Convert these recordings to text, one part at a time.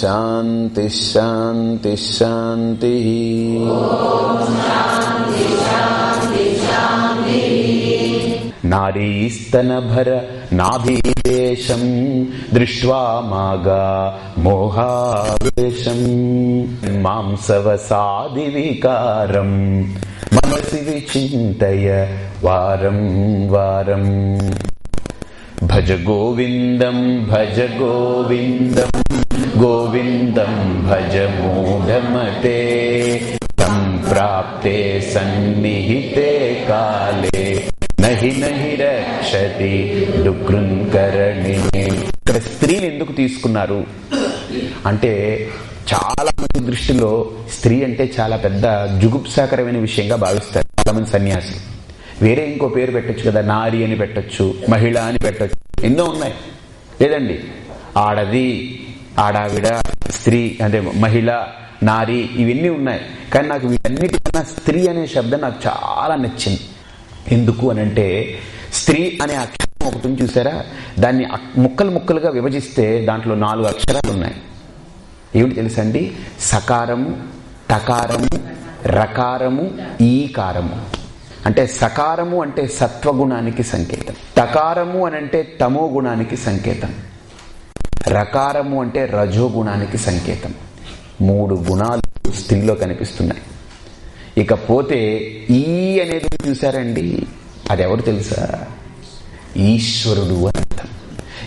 शान्तिः शान्तिः शान्तिः नारीस्तनभर नाभीदेशम् दृष्ट्वा मागा मोहावेशम् मांसवसादिविकारम् मनसि विचिन्तय वारं वारम् భజ గోవిందం భజ గోవిందం గోవిందం భజ మూఢమతే. తం ప్రాప్తే సన్నిహితే కాలే. నహి నహి రక్షతి దుకృంకరణి. ఇక్కడ స్త్రీని ఎందుకు తీసుకున్నారు? అంటే చాలా మంది దృష్టిలో స్త్రీ అంటే చాలా పెద్ద జుగుప్సాకరమైన విషయంగా భావిస్తారు చాలా మంది సన్యాసి వేరే ఇంకో పేరు పెట్టచ్చు కదా నారి అని పెట్టొచ్చు మహిళ అని పెట్టచ్చు ఎన్నో ఉన్నాయి. లేదండి. ఆడది ఆడావిడ స్త్రీ అంటే మహిళ నారి ఇవన్నీ ఉన్నాయి. కానీ నాకు వీటన్నిటికన్నా స్త్రీ అనే శబ్దం నాకు చాలా నచ్చింది. ఎందుకు అని అంటే స్త్రీ అనే అక్షరం ఒకటి చూసారా? దాన్ని ముక్కలు ముక్కలుగా విభజిస్తే దాంట్లో నాలుగు అక్షరాలు ఉన్నాయి. ఏమిటి తెలుసండి సకారము టకారము రకారము ఈకారము. అంటే సకారము అంటే సత్వగుణానికి సంకేతం. తకారము అని అంటే తమో గుణానికి సంకేతం. రకారము అంటే రజోగుణానికి సంకేతం. మూడు గుణాలు స్త్రీలో కనిపిస్తున్నాయి. ఇకపోతే ఈ అనేది చూసారండి అది ఎవరు తెలుసా? ఈశ్వరుడు అర్థం.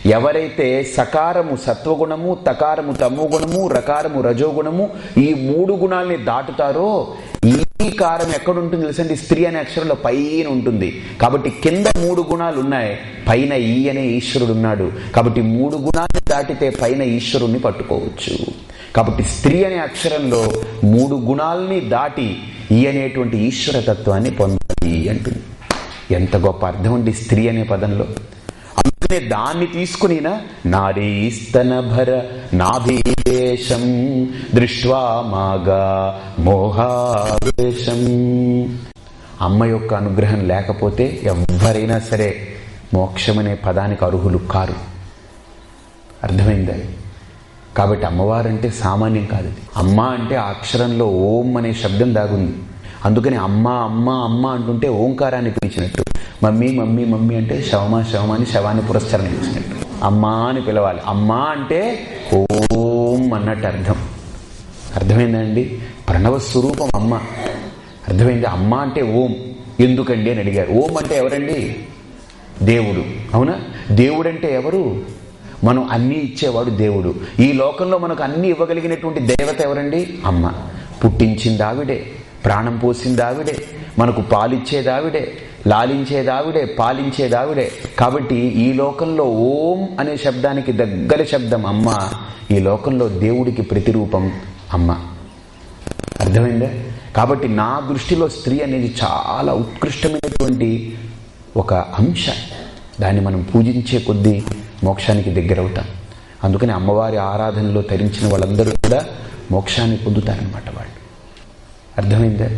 ఎవరైతే సకారము సత్వగుణము తకారము తమో గుణము రకారము రజోగుణము ఈ మూడు గుణాల్ని దాటుతారో అంగీకారం కారం ఎక్కడుంటుంది తెలుసండి? స్త్రీ అనే అక్షరంలో పైన ఉంటుంది. కాబట్టి కింద మూడు గుణాలు ఉన్నాయి. పైన ఈ అనే ఈశ్వరుడు ఉన్నాడు. కాబట్టి మూడు గుణాలు దాటితే పైన ఈశ్వరుణ్ణి పట్టుకోవచ్చు. కాబట్టి స్త్రీ అనే అక్షరంలో మూడు గుణాలని దాటి ఈ అనేటువంటి ఈశ్వర తత్వాన్ని పొందాలి అంటుంది. ఎంత గొప్ప అర్థం ఉంది స్త్రీ అనే పదంలో. అంటే దాన్ని తీసుకునినా నారీస్తన భర నాభీదేశం దృష్వా మాగా మోహావేశం అమ్మ యొక్క అనుగ్రహం లేకపోతే ఎవ్వరైనా సరే మోక్షమనే పదానికి అర్హులు కారు. అర్థమైందా? కాబట్టి అమ్మవారంటే సామాన్యం కాదు అమ్మ అంటే ఆ అక్షరంలో ఓం అనే శబ్దం దాగుంది. అందుకని అమ్మ అమ్మ అమ్మ అంటుంటే ఓంకారాన్ని పిలిచినట్టు. మమ్మీ మమ్మీ మమ్మీ అంటే శవమా శవమా అని శవాన్ని పురస్కరణ చేసినట్టు. అమ్మా అని పిలవాలి. అమ్మా అంటే ఓం అన్నట్టు అర్థం. అర్థమైందండి? ప్రణవ స్వరూపం అమ్మ. అర్థమైంది? అమ్మ అంటే ఓం. ఎందుకండి అని అడిగారు. ఓం అంటే ఎవరండి? దేవుడు. అవునా? దేవుడంటే ఎవరు? మనం అన్నీ ఇచ్చేవాడు దేవుడు. ఈ లోకంలో మనకు అన్నీ ఇవ్వగలిగినటువంటి దేవత ఎవరండి? అమ్మ. పుట్టించింది ఆవిడే. ప్రాణం పోసింది ఆవిడే. మనకు పాలిచ్చేదావిడే లాలించేదావిడే పాలించేదావిడే కాబట్టి ఈ లోకంలో ఓం అనే శబ్దానికి దగ్గర శబ్దం అమ్మ. ఈ లోకంలో దేవుడికి ప్రతిరూపం అమ్మ. అర్థమైందే? కాబట్టి నా దృష్టిలో స్త్రీ అనేది చాలా ఉత్కృష్టమైనటువంటి ఒక అంశ. దాన్ని మనం పూజించే కొద్దీ మోక్షానికి దగ్గరవుతాం. అందుకని అమ్మవారి ఆరాధనలో తరించిన వాళ్ళందరూ కూడా మోక్షాన్ని పొందుతారనమాట వాళ్ళు. అర్థమైందా?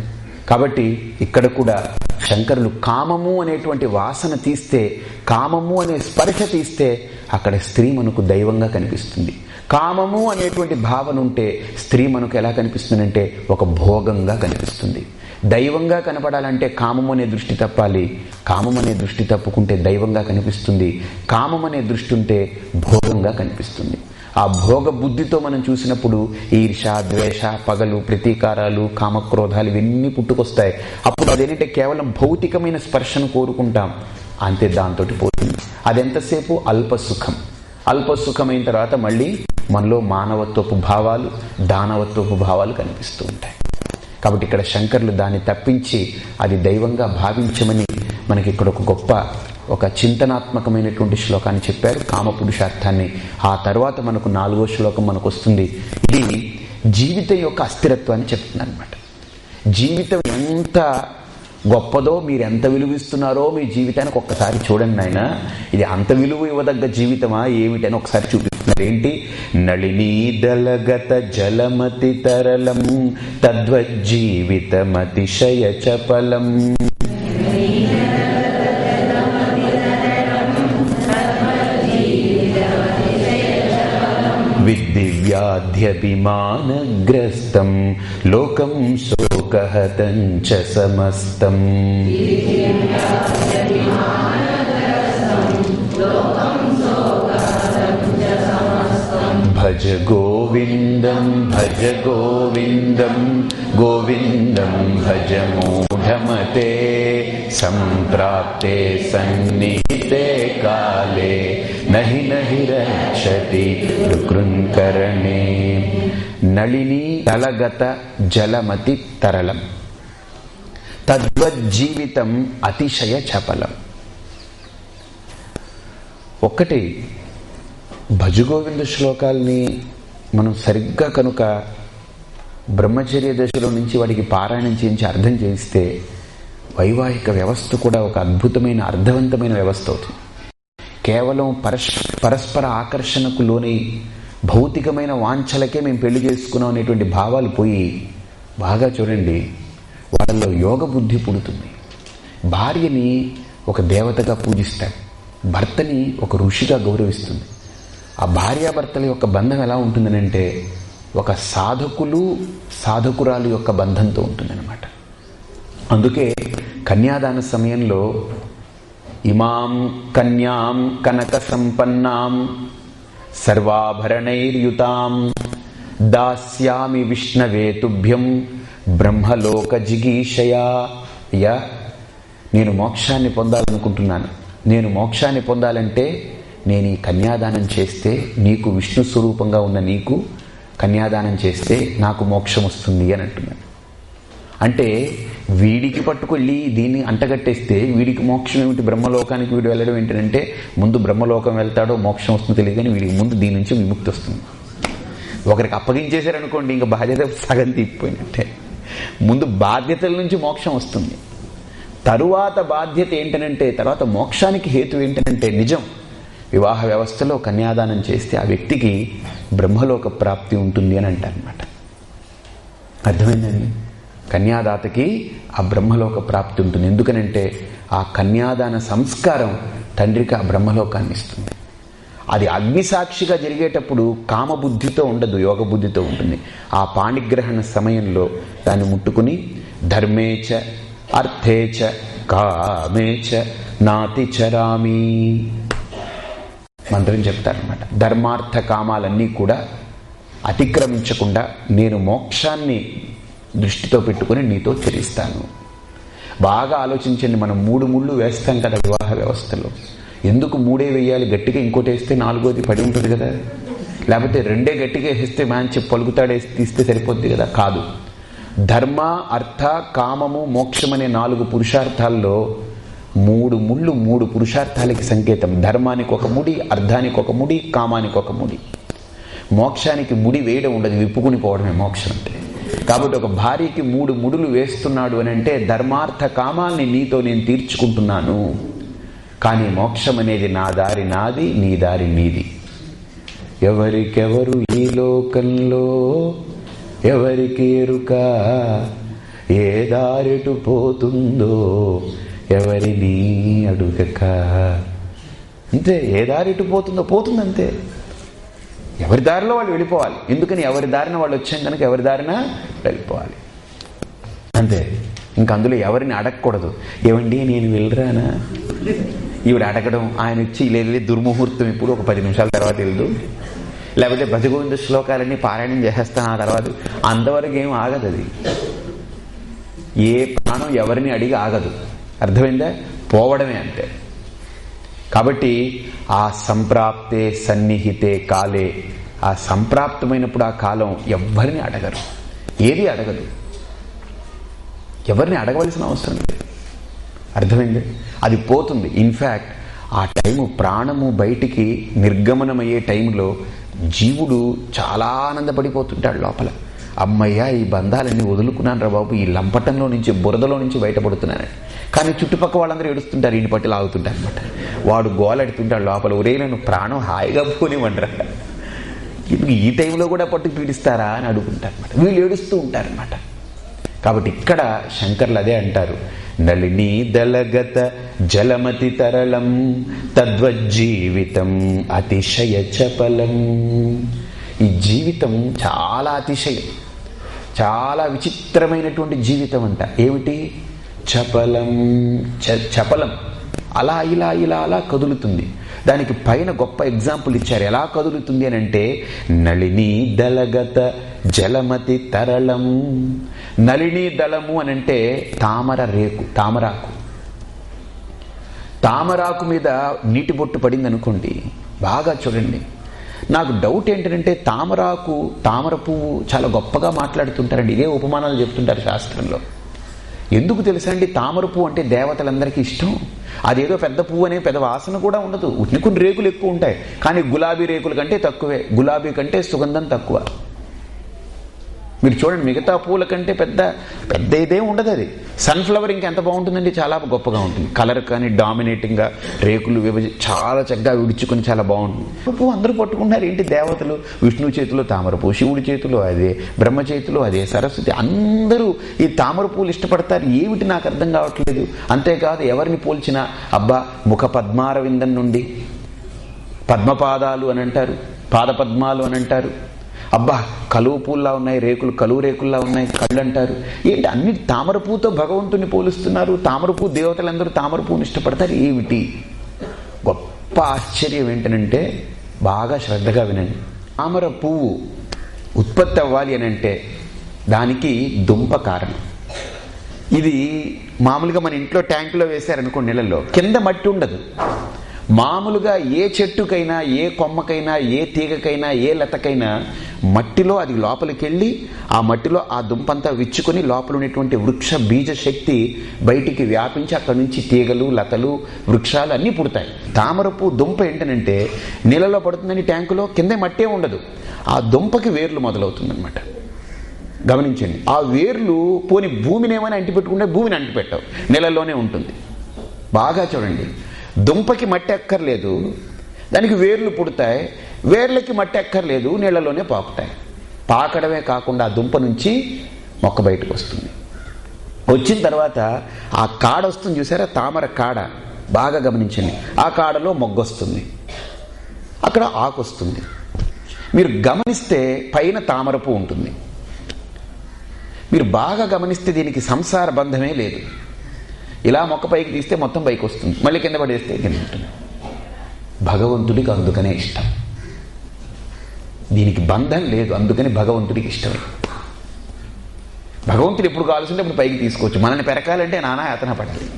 కాబట్టి ఇక్కడ కూడా శంకరులు కామము అనేటువంటి వాసన తీస్తే కామము అనే స్పర్శ తీస్తే అక్కడ స్త్రీ మనకు దైవంగా కనిపిస్తుంది. కామము అనేటువంటి భావన ఉంటే స్త్రీ మనకు ఎలా కనిపిస్తుందంటే ఒక భోగంగా కనిపిస్తుంది. దైవంగా కనపడాలంటే కామం అనే దృష్టి తప్పాలి. కామం అనే దృష్టి తప్పుకుంటే దైవంగా కనిపిస్తుంది. కామం అనే దృష్టి ఉంటే భోగంగా కనిపిస్తుంది. ఆ భోగ బుద్ధితో మనం చూసినప్పుడు ఈర్ష ద్వేష పగలు ప్రతీకారాలు కామక్రోధాలు ఇవన్నీ పుట్టుకొస్తాయి. అప్పుడు అదేంటంటే కేవలం భౌతికమైన స్పర్శను కోరుకుంటాం. అంతే దాంతో పోతుంది. అదెంతసేపు? అల్ప సుఖం అల్ప సుఖమైన తర్వాత మళ్ళీ మనలో మానవత్వపు భావాలు దానవత్వపు భావాలు కనిపిస్తూ ఉంటాయి. కాబట్టి ఇక్కడ శంకర్లు దాన్ని తప్పించి అది దైవంగా భావించమని మనకి ఇక్కడ ఒక గొప్ప ఒక చింతనాత్మకమైనటువంటి శ్లోకాన్ని చెప్పారు. కామపురుషార్థాన్ని. ఆ తర్వాత మనకు నాలుగో శ్లోకం మనకు వస్తుంది ఇది జీవితం యొక్క అస్థిరత్వాన్ని చెప్తుంది అనమాట జీవితం ఎంత గొప్పదో మీరు ఎంత విలువిస్తున్నారో మీ జీవితానికి ఒక్కసారి చూడండి నాయన. ఇది అంత విలువ ఇవ్వదగ్గ జీవితమా ఏమిటని ఒకసారి చూపిస్తున్నారు. ఏంటి? నళినీ దళగత జలమతి తరలం తద్వజ్జీవితమతిశయ చపలం. బాధ్యభిమానగ్రస్తం లోకం శోకహతం చ సమస్తం. భజ గోవిందం భజ గోవిందం గోవిందం భజ మూఢమతే సంప్రాప్తే సన్నిహితే కాలే నహి నహి రక్షతి రుకృంకరణే నళిని తలగత జలమతి తరళం తద్వజ్జీవితం అతిశయ చపలం ఒక్కటి భజగోవింద శ్లోకాల్ని మనం సరిగ్గా కనుక బ్రహ్మచర్య దశలో నుంచి వాడికి పారాయణం చేయించి అర్థం చేయిస్తే వైవాహిక వ్యవస్థ కూడా ఒక అద్భుతమైన అర్థవంతమైన వ్యవస్థ అవుతుంది. కేవలం పరస్ పరస్పర ఆకర్షణకు లోని భౌతికమైన వాంఛలకే మేము పెళ్ళి చేసుకున్నాం అనేటువంటి భావాలు పోయి బాగా చూడండి వాళ్ళలో యోగ బుద్ధి పుడుతుంది. భార్యని ఒక దేవతగా పూజిస్తాడు భర్తని ఒక ఋషిగా గౌరవిస్తుంది. ఆ భార్యాభర్తల యొక్క బంధం ఎలా ఉంటుందనంటే ఒక సాధకులు సాధకురాలు యొక్క బంధంతో ఉంటుందన్నమాట. అందుకే కన్యాదాన సమయంలో ఇమాం కన్యాం కనక సంపన్నాం సర్వాభరణైర్యుతాం దాస్యామి విష్ణవేతుభ్యం బ్రహ్మలోక జిగీషయా. అయ్యా నేను మోక్షాన్ని పొందాలనుకుంటున్నాను. నేను మోక్షాన్ని పొందాలంటే నేను ఈ కన్యాదానం చేస్తే నీకు విష్ణు స్వరూపంగా ఉన్న నీకు కన్యాదానం చేస్తే నాకు మోక్షం వస్తుంది అని అంటున్నాను అంటే వీడికి పట్టుకెళ్ళి దీన్ని అంటగట్టేస్తే వీడికి మోక్షం ఏమిటి? బ్రహ్మలోకానికి వీడు వెళ్ళడం ఏంటంటే ముందు బ్రహ్మలోకం వెళ్తాడో మోక్షం వస్తుందో తెలియదు కానీ వీడికి ముందు దీని నుంచి విముక్తి వస్తుంది. ఒకరికి అప్పగించేశారనుకోండి ఇంకా బాధ్యత సగం తీపిపోయినట్టే ముందు బాధ్యతల నుంచి మోక్షం వస్తుంది. తరువాత బాధ్యత ఏంటనంటే తర్వాత మోక్షానికి హేతు ఏంటనంటే నిజం. వివాహ వ్యవస్థలో కన్యాదానం చేస్తే ఆ వ్యక్తికి బ్రహ్మలోక ప్రాప్తి ఉంటుంది అని అంటారనమాట అర్థమైందండి? కన్యాదాతకి ఆ బ్రహ్మలోక ప్రాప్తి ఉంటుంది. ఎందుకనంటే ఆ కన్యాదాన సంస్కారం తండ్రికి ఆ బ్రహ్మలోకాన్ని ఇస్తుంది. అది అగ్నిసాక్షిగా జరిగేటప్పుడు కామబుద్ధితో ఉండదు యోగ బుద్ధితో ఉంటుంది. ఆ పాణిగ్రహణ సమయంలో దాన్ని ముట్టుకుని ధర్మేచ అర్థేచ కామేచ నాతి చరామీ మంత్రం చెప్తారనమాట ధర్మార్థ కామాలన్నీ కూడా అతిక్రమించకుండా నేను మోక్షాన్ని దృష్టితో పెట్టుకుని నీతో చెల్లిస్తాను బాగా ఆలోచించండి మనం మూడు ముళ్ళు వేస్తాం కదా వివాహ వ్యవస్థలో. ఎందుకు మూడే వేయాలి? గట్టిగా ఇంకోటి వేస్తే నాలుగోది పడి ఉంటుంది కదా. లేకపోతే రెండే గట్టిగా వేస్తే మంచి పలుకుతాడేసి తీస్తే సరిపోద్ది కదా? కాదు. ధర్మ అర్థ కామము మోక్షం అనే నాలుగు పురుషార్థాల్లో మూడు ముళ్ళు మూడు పురుషార్థాలకి సంకేతం. ధర్మానికి ఒక ముడి అర్థానికి ఒక ముడి కామానికి ఒక ముడి. మోక్షానికి ముడి వేయడం ఉండదు విప్పుకుని పోవడమే మోక్షం అంటే. కాబట్టి ఒక భార్యకి మూడు ముడులు వేస్తున్నాడు అని అంటే ధర్మార్థ కామాల్ని నీతో నేను తీర్చుకుంటున్నాను. కానీ మోక్షం అనేది నా దారి నాది నీ దారి నీది. ఎవరికెవరు ఈ లోకంలో ఎవరికి ఎరుక ఏ దారిటు పోతుందో ఎవరిని అడుగక? అంతే ఏ దారిటు పోతుందో పోతుంది అంతే ఎవరి దారిలో వాళ్ళు వెళ్ళిపోవాలి? ఎందుకని ఎవరి దారిన వాళ్ళు వచ్చాం కనుక ఎవరి దారిన వెళ్ళిపోవాలి? అంతే. ఇంక అందులో ఎవరిని అడగకూడదు. ఏమండి నేను వెళ్ళరానా? ఈవిడ అడగడం ఆయన వచ్చి లేదు దుర్ముహూర్తం ఇప్పుడు ఒక పది నిమిషాల తర్వాత వెళ్దు. లేకపోతే భజగోవింద శ్లోకాలన్నీ పారాయణం చేసేస్తాను ఆ తర్వాత. అంతవరకు ఏం ఆగదు అది ఏ ప్రాణం ఎవరిని అడిగి ఆగదు. అర్థమైందా? పోవడమే అంతే. కాబట్టి ఆ సంప్రాప్తే సన్నిహితే కాలే ఆ సంప్రాప్తమైనప్పుడు ఆ కాలం ఎవ్వరిని అడగరు. ఏది అడగదు. ఎవరిని అడగవలసిన అవసరం లేదు. అర్థమైంది? అది పోతుంది. ఇన్ఫ్యాక్ట్ ఆ టైము ప్రాణము బయటికి నిర్గమనమయ్యే టైంలో జీవుడు చాలా ఆనందపడిపోతుంటాడు లోపల. అమ్మయ్య ఈ బంధాలన్నీ వదులుకున్నాను రా బాబు. ఈ లంపటంలో నుంచి బురదలో నుంచి బయటపడుతున్నానని కానీ చుట్టుపక్కల వాళ్ళందరూ ఏడుస్తుంటారు ఇంటి పట్టి లాగుతుంటారు అనమాట వాడు గోలెడుతుంటాడు లోపల. ఒరే నన్ను ప్రాణం హాయిగా పోనివ్వండిరా. ఇప్పుడు ఈ టైంలో కూడా పట్టు పీడిస్తారా? అని అడుగుంటారు అనమాట వీళ్ళు ఏడుస్తూ ఉంటారనమాట కాబట్టి ఇక్కడ శంకర్లు అదే అంటారు. నళిని దళగత జలమతి తరళం తద్వజ్జీవితం అతిశయ చపలం. ఈ జీవితం చాలా అతిశయం. చాలా విచిత్రమైనటువంటి జీవితం అంట. ఏమిటి? చపలం చ- చపలం. అలా ఇలా ఇలా అలా కదులుతుంది. దానికి పైన గొప్ప ఎగ్జాంపుల్ ఇచ్చారు. ఎలా కదులుతుంది అని అంటే నళిని దళగత జలమతి తరళం. నళిని దళము అని అంటే తామర రేకు తామరాకు. తామరాకు మీద నీటి బొట్టు పడింది అనుకోండి బాగా చూడండి. నాకు డౌట్ ఏంటంటే తామరాకు తామర పువ్వు చాలా గొప్పగా మాట్లాడుతుంటారండి. ఇదే ఉపమానాలు చెప్తుంటారు శాస్త్రంలో. ఎందుకు తెలుసా అండి తామర పువ్వు అంటే దేవతలందరికీ ఇష్టం. అదేదో పెద్ద పువ్వు అనే పెద్ద వాసన కూడా ఉండదు. కొన్ని రేకులు ఎక్కువ ఉంటాయి. కానీ గులాబీ రేకుల కంటే తక్కువే. గులాబీ కంటే సుగంధం తక్కువ. మీరు చూడండి మిగతా పూల కంటే పెద్ద పెద్ద ఇదే ఉండదు అది. సన్ఫ్లవర్ ఇంకెంత బాగుంటుందండి? చాలా గొప్పగా ఉంటుంది. కలర్ కానీ డామినేటింగ్గా రేకులు విభజ చాలా చక్కగా విడుచుకొని చాలా బాగుంటుంది. పువ్వు అందరూ పట్టుకుంటున్నారు. ఏంటి దేవతలు? విష్ణు చేతిలో తామరపు శివుడి చేతిలో అదే బ్రహ్మ చేతిలో అదే సరస్వతి. అందరూ ఈ తామర పూలు ఇష్టపడతారు. ఏమిటి నాకు అర్థం కావట్లేదు. అంతేకాదు ఎవరిని పోల్చినా అబ్బా ముఖ పద్మారవిందం నుండి పద్మపాదాలు అని అంటారు. పాదపద్మాలు అని అంటారు. అబ్బా కలువు పూల్లా ఉన్నాయి రేకులు కలువు రేకుల్లా ఉన్నాయి కళ్ళు అంటారు ఏంటి అన్ని తామరపూతో భగవంతుని పోలుస్తున్నారు? తామరపూ దేవతలందరూ తామరపూని ఇష్టపడతారు? ఏమిటి? గొప్ప ఆశ్చర్యం ఏంటనంటే బాగా శ్రద్ధగా వినండి. తామర పువ్వు ఉత్పత్తి అవ్వాలి అని అంటే దానికి దుంప కారణం. ఇది మామూలుగా మన ఇంట్లో ట్యాంకులో వేశారనుకో నీళ్ళల్లో కింద మట్టి ఉండదు. మామూలుగా ఏ చెట్టుకైనా ఏ కొమ్మకైనా ఏ తీగకైనా ఏ లతకైనా మట్టిలో అది లోపలికి వెళ్ళి ఆ మట్టిలో ఆ దుంపంతా విచ్చుకొని లోపల ఉన్నటువంటి వృక్ష బీజ శక్తి బయటికి వ్యాపించి అక్కడి నుంచి తీగలు లతలు వృక్షాలు అన్నీ పుడతాయి. తామరపు దుంప ఏంటనంటే నీళ్ళలో పడుతుందని ట్యాంకులో కింద మట్టే ఉండదు. ఆ దుంపకి వేర్లు మొదలవుతుందన్నమాట. గమనించండి. ఆ వేర్లు పోని భూమిని ఏమైనా అంటిపెట్టుకుంటే భూమిని అంటిపెట్టవు. నీళ్ళలోనే ఉంటుంది. బాగా చూడండి. దుంపకి మట్టి ఎక్కర్లేదు దానికి వేర్లు పుడతాయి వేర్లకి మట్టి ఎక్కర్లేదు నీళ్ళలోనే పాకుతాయి. పాకడమే కాకుండా ఆ దుంప నుంచి మొక్క బయటకు వస్తుంది. వచ్చిన తర్వాత ఆ కాడ వస్తుంది చూసారా? తామర కాడ. బాగా గమనించండి. ఆ కాడలో మొగ్గొస్తుంది అక్కడ ఆకు వస్తుంది. మీరు గమనిస్తే పైన తామరపు ఉంటుంది. మీరు బాగా గమనిస్తే దీనికి సంసార బంధమే లేదు. ఇలా మొక్క పైకి తీస్తే మొత్తం పైకి వస్తుంది. మళ్ళీ కింద పడేస్తే కింద ఉంటుంది భగవంతుడికి అందుకనే ఇష్టం. దీనికి బంధం లేదు. అందుకని భగవంతుడికి ఇష్టం. భగవంతుడు ఎప్పుడు కావాల్సింటే ఇప్పుడు పైకి తీసుకోవచ్చు. మనల్ని పెరకాలంటే నానా యాతన పడాలి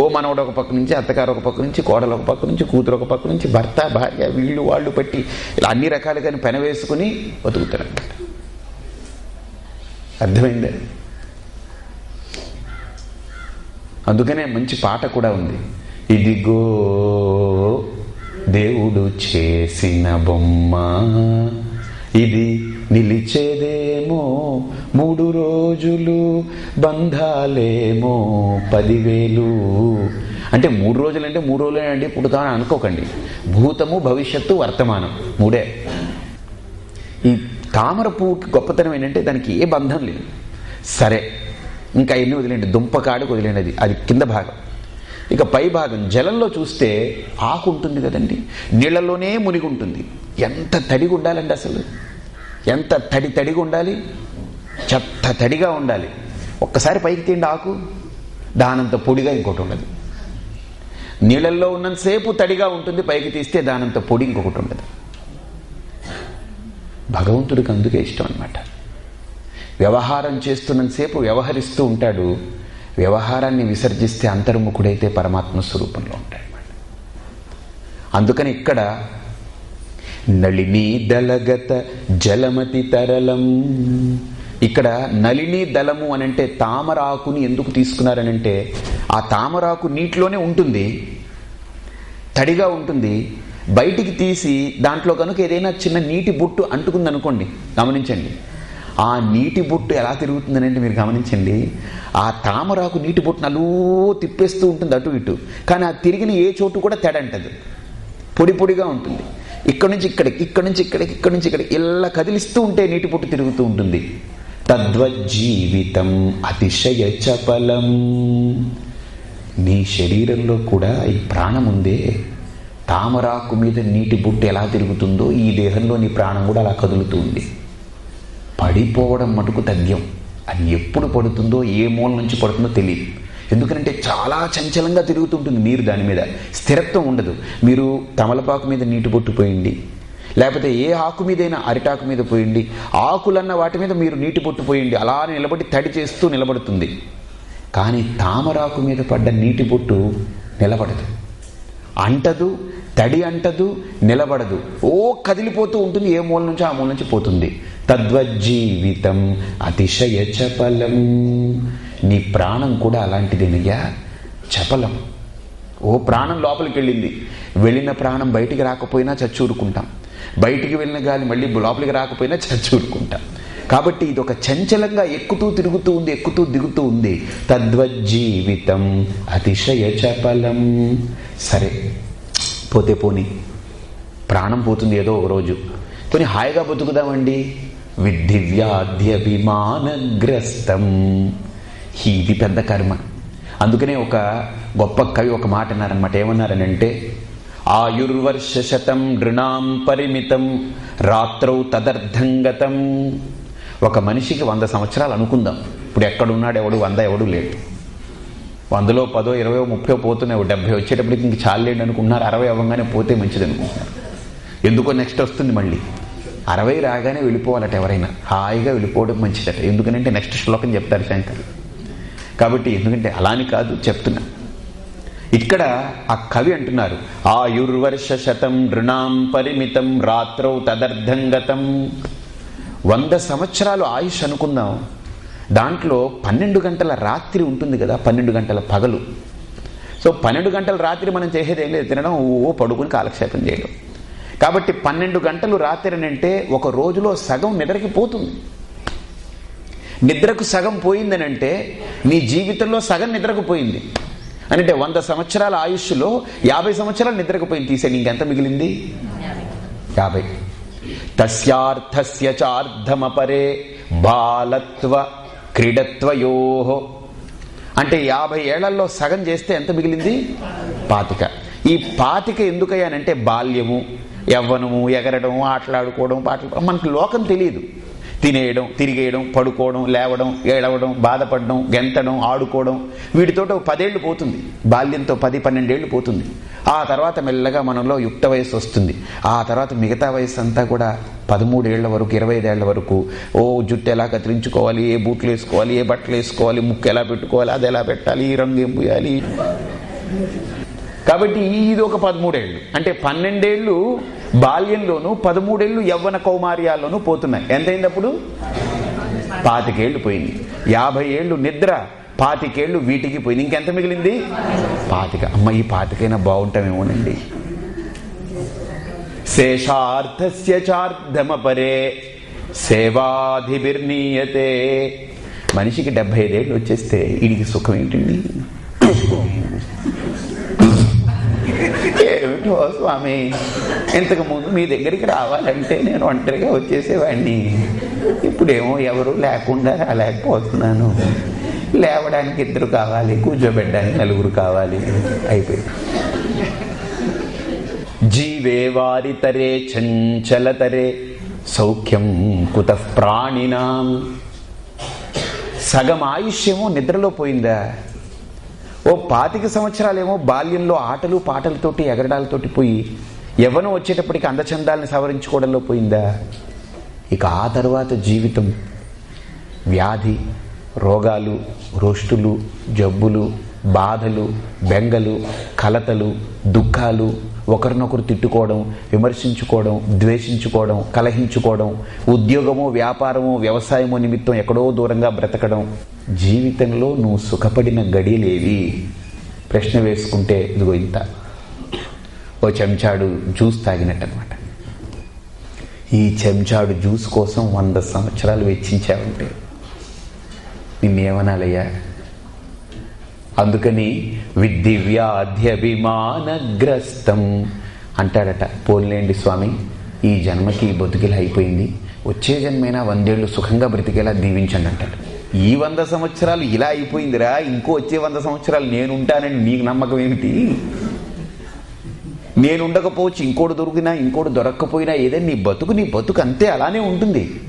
ఓ మనవడు ఒక పక్క నుంచి అత్తగారు ఒక పక్క నుంచి కోడలు ఒక పక్క నుంచి కూతురు ఒక పక్క నుంచి భర్త భార్య వీళ్ళు వాళ్ళు పట్టి ఇలా అన్ని రకాలుగా పెనవేసుకుని బతుకుతారు బతుకుతారన్నమాట. అర్థమైందే? అందుకనే మంచి పాట కూడా ఉంది. ఇదిగో దేవుడు చేసిన బొమ్మ. ఇది నిలిచేదేమో మూడు రోజులు బంధాలేమో పదివేలు. అంటే మూడు రోజులు అంటే మూడు రోజులే అండి పుడతామని అనుకోకండి. భూతము భవిష్యత్తు వర్తమానం మూడే. ఈ తామర పువ్వుకి గొప్పతనం ఏంటంటే దానికి ఏ బంధం లేదు. సరే ఇంకా ఎన్ని వదిలేండి? దుంపకాడకు వదిలేండి అది. అది కింద భాగం. ఇక పై భాగం జలంలో చూస్తే ఆకు ఉంటుంది కదండి. నీళ్ళలోనే మునిగి ఉంటుంది ఎంత తడిగా ఉండాలండి అసలు? ఎంత తడి తడిగా ఉండాలి? చెత్త తడిగా ఉండాలి. ఒక్కసారి పైకి తీండి ఆకు. దానంత పొడిగా ఇంకోటి ఉండదు. నీళ్ళల్లో ఉన్నంతసేపు తడిగా ఉంటుంది పైకి తీస్తే దానంత పొడి ఇంకొకటి ఉండదు. భగవంతుడికి అందుకే ఇష్టం అనమాట వ్యవహారం చేస్తున్నంతసేపు వ్యవహరిస్తూ ఉంటాడు. వ్యవహారాన్ని విసర్జిస్తే అంతర్ముఖుడైతే పరమాత్మ స్వరూపంలో ఉంటాడు అందుకని ఇక్కడ నళిని దళగత జలమతి తరలం ఇక్కడ నళిని దళము అని అంటే తామరాకుని ఎందుకు తీసుకున్నారనంటే ఆ తామరాకు నీటిలోనే ఉంటుంది. తడిగా ఉంటుంది. బయటికి తీసి దాంట్లో కనుక ఏదైనా చిన్న నీటి బుట్టు అంటుకుంది అనుకోండి గమనించండి. ఆ నీటి బొట్టు ఎలా తిరుగుతుందనంటే మీరు గమనించండి. ఆ తామరాకు నీటి బొట్టును అలూ తిప్పేస్తూ ఉంటుంది అటు ఇటు. కానీ ఆ తిరిగిన ఏ చోటు కూడా తెడంటది. పొడి పొడిగా ఉంటుంది. ఇక్కడ నుంచి ఇక్కడికి ఇక్కడ నుంచి ఇక్కడికి ఇక్కడ నుంచి ఇక్కడికి ఇలా కదిలిస్తూ ఉంటే నీటి పొట్టు తిరుగుతూ ఉంటుంది. తద్వజ్జీవితం అతిశయ చపలం. నీ శరీరంలో కూడా ఈ ప్రాణం ఉందే. తామరాకు మీద నీటి బుట్ట ఎలా తిరుగుతుందో ఈ దేహంలో నీ ప్రాణం కూడా అలా కదులుతూ ఉంది. పడిపోవడం మటుకు తథ్యం అది ఎప్పుడు పడుతుందో ఏ మూల నుంచి పడుతుందో తెలియదు ఎందుకంటే చాలా చంచలంగా తిరుగుతుంటుంది నీరు దాని మీద. స్థిరత్వం ఉండదు. మీరు తమలపాకు మీద నీటి పొట్టుపోయింది లేకపోతే ఏ ఆకు మీదైనా అరిటాకు మీద పోయింది ఆకులన్న వాటి మీద మీరు నీటి పొట్టుపోయింది అలా నిలబడి తడి చేస్తూ నిలబడుతుంది. కానీ తామరాకు మీద పడ్డ నీటి పొట్టు నిలబడదు. అంటదు తడి అంటదు నిలబడదు. ఓ కదిలిపోతూ ఉంటుంది ఏ మూల నుంచి ఆ మూల నుంచి పోతుంది. తద్వజ్జీవితం అతిశయ చపలం. నీ ప్రాణం కూడా అలాంటిదేనయ్యా? చపలం. ఓ ప్రాణం లోపలికి వెళ్ళింది వెళ్ళిన ప్రాణం బయటికి రాకపోయినా చచ్చూరుకుంటాం. బయటికి వెళ్ళిన గాలి మళ్ళీ లోపలికి రాకపోయినా చచ్చూరుకుంటాం. కాబట్టి ఇది ఒక చంచలంగా ఎక్కుతూ తిరుగుతూ ఉంది ఎక్కుతూ దిగుతూ ఉంది. తద్వజ్జీవితం అతిశయ చపలం. సరే పోతే పోని. ప్రాణం పోతుంది ఏదో ఒక రోజు. పోనీ హాయిగా బతుకుదామండి. విద్ధి వ్యాధ్యభిమానగ్రస్తం ఇది పెద్ద కర్మ. అందుకనే ఒక గొప్ప కవి ఒక మాట అన్నారనమాట ఏమన్నారనంటే ఆయుర్వర్ష శతం నృణాం పరిమితం రాత్రౌ తదర్థంగతం ఒక మనిషికి వంద సంవత్సరాలు అనుకుందాం. ఇప్పుడు ఎక్కడున్నాడు ఎవడు వంద ఎవడు లేడు. వందలో పదో ఇరవై ముప్పై పోతున్నాయి డెబ్బై వచ్చేటప్పటికి ఇంక చాలేడు అనుకుంటున్నారు అరవై అవ్వగానే పోతే మంచిది అనుకుంటున్నారు ఎందుకో నెక్స్ట్ వస్తుంది మళ్ళీ. అరవై రాగానే వెళ్ళిపోవాలట ఎవరైనా. హాయిగా వెళ్ళిపోవడం మంచిదట. ఎందుకంటే నెక్స్ట్ శ్లోకం చెప్తారు శంకర్. కాబట్టి ఎందుకంటే అలాని కాదు చెప్తున్నా. ఇక్కడ ఆ కవి అంటున్నారు ఆయుర్వర్ష శతం నృణాం పరిమితం రాత్రౌ తదర్థం గతం. వంద సంవత్సరాలు ఆయుష్ అనుకుందాం. దాంట్లో పన్నెండు గంటల రాత్రి ఉంటుంది కదా పన్నెండు గంటల పగలు. సో పన్నెండు గంటల రాత్రి మనం చేసేది ఏం లేదు తినడం ఓ పడుకుని కాలక్షేపం చేయడం. కాబట్టి పన్నెండు గంటలు రాత్రి అంటే ఒక రోజులో సగం నిద్రకి పోతుంది. నిద్రకు సగం పోయిందని అంటే నీ జీవితంలో సగం నిద్రకు పోయింది. అంటే వంద సంవత్సరాల ఆయుష్లో యాభై సంవత్సరాలు నిద్రకు పోయింది. తీసేయండి ఇంకెంత మిగిలింది? యాభై. తస్యార్థస్య చార్ధమపరే బాలత్వ క్రీడత్వయో. అంటే యాభై ఏళ్ళలో సగం చేస్తే ఎంత మిగిలింది? పాతిక. ఈ పాతిక ఎందుకయ్యానంటే బాల్యము యవ్వనము ఎగరడం ఆటలాడుకోవడం పాటలు మనకు లోకం తెలియదు తినేయడం తిరిగేయడం పడుకోవడం లేవడం ఏడవడం బాధపడడం గెంతడం ఆడుకోవడం. వీటితోట ఒక పదేళ్ళు పోతుంది. బాల్యంతో పది పన్నెండేళ్ళు పోతుంది. ఆ తర్వాత మెల్లగా మనలో యుక్త వయసు వస్తుంది. ఆ తర్వాత మిగతా వయసు అంతా కూడా పదమూడేళ్ళ వరకు ఇరవై ఐదేళ్ళ వరకు ఓ జుట్టు ఎలా కత్తిరించుకోవాలి ఏ బూట్లు వేసుకోవాలి ఏ బట్టలు వేసుకోవాలి ముక్కు ఎలా పెట్టుకోవాలి అది ఎలా పెట్టాలి ఈ రంగు ఏం పోయాలి? కాబట్టి ఇది ఒక పదమూడేళ్ళు. అంటే పన్నెండేళ్ళు బాల్యంలోను పదమూడేళ్ళు యవ్వన కౌమార్యాల్లోనూ పోతున్నాయి. ఎంతైంది అప్పుడు పాతికేళ్ళు పోయింది. యాభై ఏళ్ళు నిద్ర పాతికేళ్ళు వీటికి పోయింది. ఇంకెంత మిగిలింది? పాతిక. అమ్మ ఈ పాతికైనా బాగుంటామేమోనండి. శేషార్థస్య చార్ధమపరే సేవాధిభిర్నీయతే. మనిషికి డెబ్బై ఐదేళ్ళు వచ్చేస్తే వీడికి సుఖం ఏంటండి ఏమిటో స్వామి ఇంతకు ముందు మీ దగ్గరికి రావాలంటే నేను ఒంటరిగా వచ్చేసేవాడిని ఇప్పుడేమో ఎవరు లేకుండా రాలేకపోతున్నాను. లేవడానికి ఇద్దరు కావాలి కూర్చోబెట్టడానికి నలుగురు కావాలి. అయిపోయింది. జీవే వారితరే చంచలతరే సౌఖ్యం కుత ప్రాణినాం. సగం ఆయుష్యమో నిద్రలో పోయిందా? ఓ పాతిక సంవత్సరాలేమో బాల్యంలో ఆటలు పాటలతోటి ఎగరడాలతోటి పోయి ఎవను వచ్చేటప్పటికి అందచందాలను సవరించుకోవడంలో పోయిందా? ఇక ఆ తర్వాత జీవితం. వ్యాధి రోగాలు రోష్టులు జబ్బులు బాధలు బెంగలు కలతలు దుఃఖాలు ఒకరినొకరు తిట్టుకోవడం విమర్శించుకోవడం ద్వేషించుకోవడం కలహించుకోవడం ఉద్యోగమో వ్యాపారమో వ్యవసాయమో నిమిత్తం ఎక్కడో దూరంగా బ్రతకడం. జీవితంలో నువ్వు సుఖపడిన గడియలేవి ప్రశ్న వేసుకుంటే ఇదిగో ఇంత. ఓ చెంచాడు జ్యూస్ తాగినట్టు అనమాట ఈ చెంచాడు జ్యూస్ కోసం వంద సంవత్సరాలు వెచ్చించావంటే. నిన్నేమనాలయ్యా? అందుకని విద్దివ్యాధ్యభిమానగ్రస్తం అంటాడట పోలేండి స్వామి ఈ జన్మకి బతుకిలా అయిపోయింది. వచ్చే జన్మైనా వందేళ్ళు సుఖంగా బ్రతికేలా దీవించండి అంటాడు. ఈ వంద సంవత్సరాలు ఇలా అయిపోయిందిరా ఇంకో వచ్చే వంద సంవత్సరాలు నేనుంటానని నీకు నమ్మకం ఏమిటి? నేను ఉండకపోవచ్చు ఇంకోటి దొరికినా ఇంకోటి దొరక్కపోయినా ఏదైనా నీ బతుకు నీ బతుకు అంతే అలానే ఉంటుంది.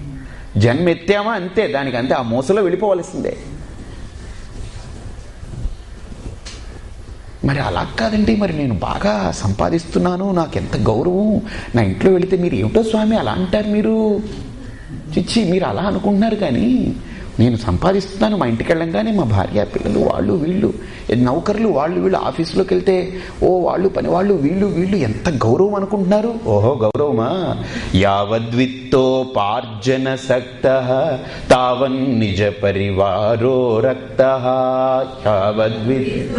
జన్మ ఎత్తామా అంతే దానికి అంతే ఆ మోసలో వెళ్ళిపోవలసిందే. మరి అలా కాదండి మరి నేను బాగా సంపాదిస్తున్నాను నాకు ఎంత గౌరవం నా ఇంట్లో వెళితే మీరు ఏమిటో స్వామి అలా అంటారు మీరు. చిచ్చి మీరు అలా అనుకుంటున్నారు కానీ నేను సంపాదిస్తున్నాను మా ఇంటికి వెళ్ళంగానే మా భార్య పిల్లలు వాళ్ళు వీళ్ళు నౌకర్లు వాళ్ళు వీళ్ళు ఆఫీసులోకి వెళ్తే ఓ వాళ్ళు పని వాళ్ళు వీళ్ళు వీళ్ళు ఎంత గౌరవం అనుకుంటున్నారు? ఓహో గౌరవమా? యావద్విత్తోపార్జన సక్త తావన్ నిజ పరివారో రక్త యావద్విత్.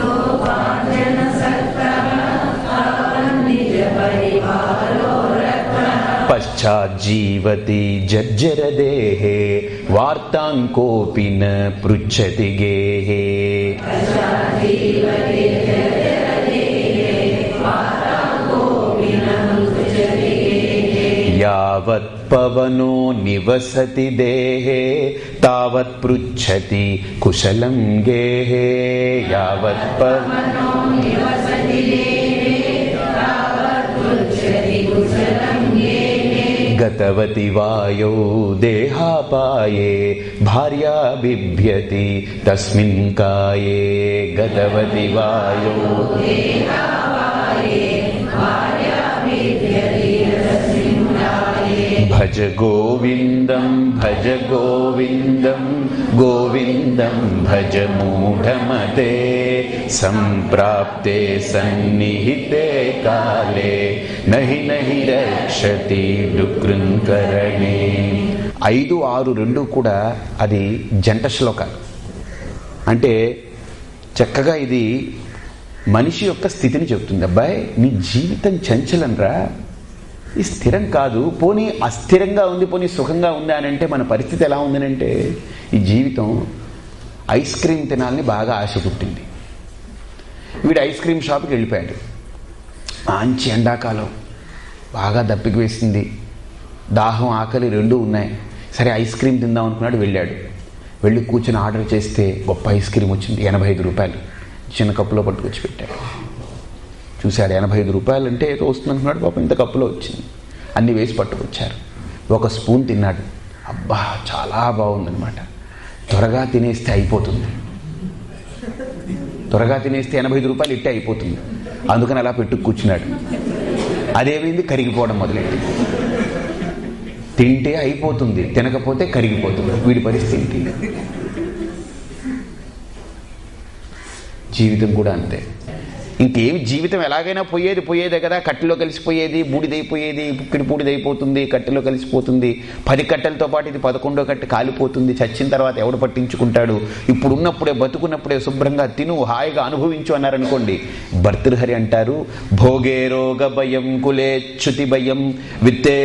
పశ్చాజ్జీవతి జర్జరదేహే వార్తాంకోపి న పృచ్చతి గేహే యావత్ పవనో నివసతి దేహే తావత్ పృచ్చతి కుశలం గేహే యావత్ పవనో గతవతి వాయో దేహాపాయే భార్యా బిభ్యతి తస్మిన్ కాయే గతవతి వాయో భజ గోవిందం భజ గోవిందం గోవిందం భజ మూఢమతే సంప్రాప్తే సన్నిహితే కాలే నహి నహి రక్షతి డుకృంకరణే ఐదు ఆరు రెండు కూడా అది జంట శ్లోకాలు. అంటే చక్కగా ఇది మనిషి యొక్క స్థితిని చెబుతుంది. అబ్బాయి నీ జీవితం చంచలంరా. ఈ స్థిరం కాదు. పోనీ అస్థిరంగా ఉంది పోనీ సుఖంగా ఉంది అని అంటే మన పరిస్థితి ఎలా ఉందనంటే ఈ జీవితం ఐస్ క్రీమ్ తినాలని బాగా ఆశ పుట్టింది. వీడు ఐస్ క్రీమ్ షాప్కి వెళ్ళిపోయాడు. మంచి ఎండాకాలం. బాగా దప్పికి వేసింది. దాహం ఆకలి రెండూ ఉన్నాయి. సరే ఐస్ క్రీమ్ తిందాం అనుకున్నాడు వెళ్ళాడు. వెళ్ళి కూర్చొని ఆర్డర్ చేస్తే గొప్ప ఐస్ క్రీమ్ వచ్చింది. ఎనభై ఐదు రూపాయలు. చిన్న కప్పులో పట్టుకొచ్చి పెట్టాడు. చూశాడు. ఎనభై ఐదు రూపాయలు అంటే ఏదో వస్తుందంటున్నాడు పాపం. ఇంత కప్పులో వచ్చింది. అన్ని వేసి పట్టుకొచ్చారు. ఒక స్పూన్ తిన్నాడు. అబ్బా చాలా బాగుందనమాట త్వరగా తినేస్తే అయిపోతుంది. త్వరగా తినేస్తే ఎనభై ఐదు రూపాయలు ఇట్టే అయిపోతుంది. అందుకని అలా పెట్టు కూర్చున్నాడు. అదేమైంది? కరిగిపోవడం మొదలెట్టి తింటే అయిపోతుంది. తినకపోతే కరిగిపోతుంది. వీడి పరిస్థితి జీవితం కూడా అంతే. ఇంకేం జీవితం ఎలాగైనా పోయేది పోయేదే కదా. కట్టెలో కలిసిపోయేది బూడిదైపోయేది పుక్కిడి బూడిదైపోతుంది కట్టెలో కలిసిపోతుంది. పది కట్టెలతో పాటు ఇది పదకొండో కట్టె కాలిపోతుంది. చచ్చిన తర్వాత ఎవడు పట్టించుకుంటాడు? ఇప్పుడున్నప్పుడే బతుకున్నప్పుడే శుభ్రంగా తిను హాయిగా అనుభవించు అన్నారనుకోండి. భర్తృహరి అంటారు భోగే రోగ భయం కులేచ్యుతి భయం విత్తే